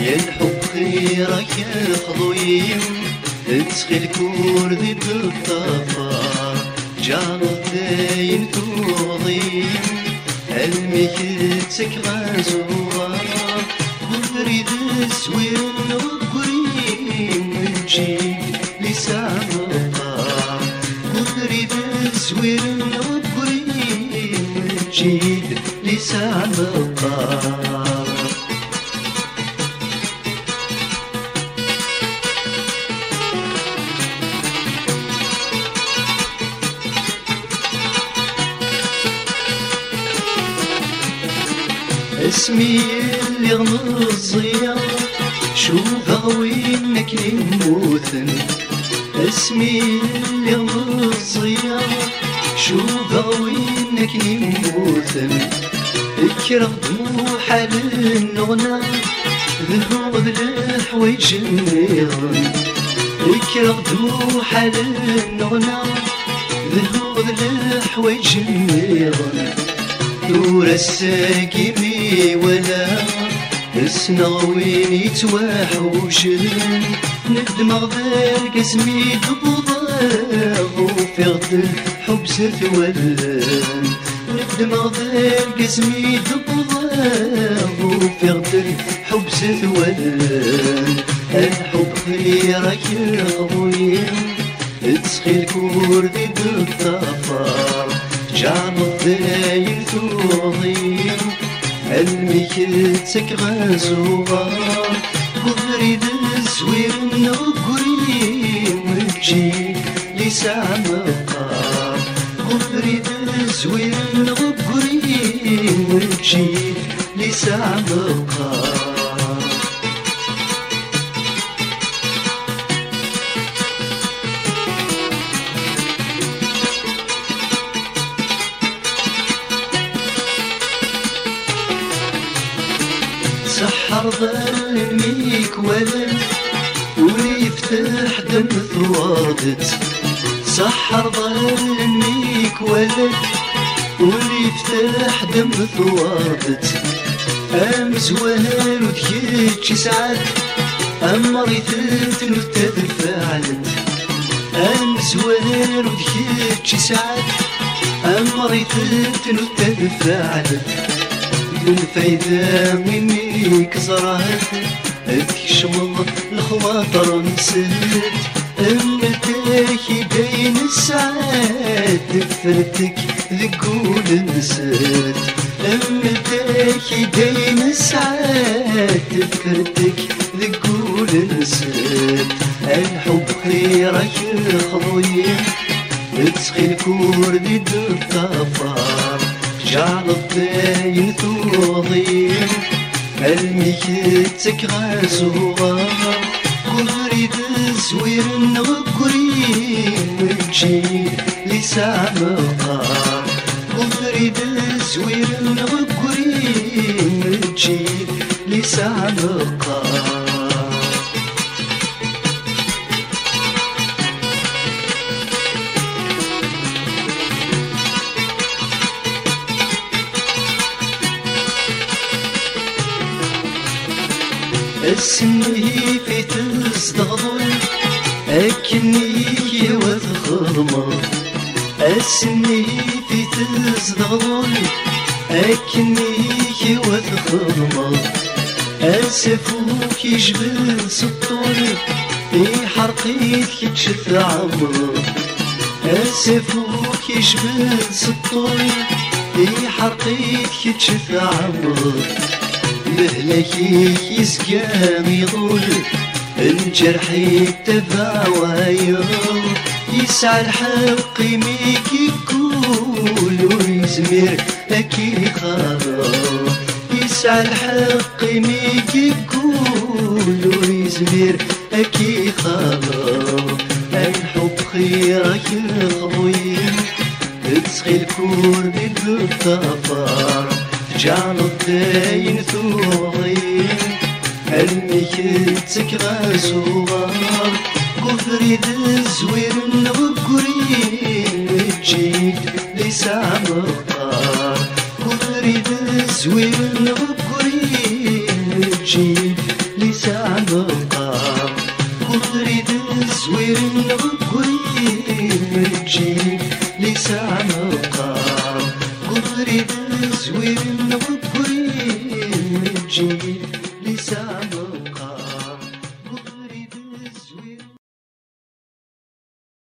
يا الحب خيرك خضويم ادخل كور ذي الطفار جعل الدين توضيم علمك تكغازورا وريد السوير نقريم نجيب لسابقا وريد السوير نقريم نجيب لسابقا اسمي اللي غمضية شو غاوينك نموثن اسمي اللي غمضية شو غاوينك نموثن اكره دموح النغنى ذهب الحويج النيرن اكره دموح النغنى ذهب الحويج النيرن دور الساقمي ولا نسنا وين يتوحوشن ندمغ ذاك اسمي قبضة وفي غد الحب سرت ولان. ندمغ ذاك اسمي قبضة وفي غد الحب سرت ولان. الحب خيرك يا خويا تسخي الكور ذي الطفار جعل الضايل توضيم علمك تكغازوغا قدري الزوير نقريم تجي لساعة مقار قدري الزوير نقريم تجي لساعة مقار سحر ظلميك ولد ويفتح دم ثوابت سحر ظلميك ولد ويفتح دم ثوابت ام زوال وذكيتش سعد ام ريثت وتدفعلت ام زوال وذكيتش سعد ام ريثت وتدفعلت الفايدة منك زرعت تكشم الخواطر نسيت. امتاكي بين الساعات دفرتك ذقول نسيت. امتاكي بين الساعات دفرتك ذقول نسيت. الحب خيرك خضوية تسخي الكور دي الطفار جعل الضاين توضيم علمك تكغازوغا قدري الزوير نغقريم تجي لساعة مقار قدري الزوير نغقريم تجي لساعة مقار أسمي في تصدغضل أكني وتخرمر أسمي في تصدغضل أكني وتخرمر أسفوك يجبل سطول في حرقيك تشف عمر أسفوك يجبل سطول في حرقيك تشف عمر مهلكي يسقام يضل الجرح تباوير يسعى الحق ميك يقول ويزمر أكي خراب يسعى الحق ميك يقول ويزمر أكي خراب الحب خيرك الخضيم تسخي الكور بالطفار جعل الدين ثوغين علمك تكغازوغار قدري الزوير نغقرين تجيك لساعة مختار. قدري الزوير نغقرين تجيك we'll no, queen, Jimmy, Lisa.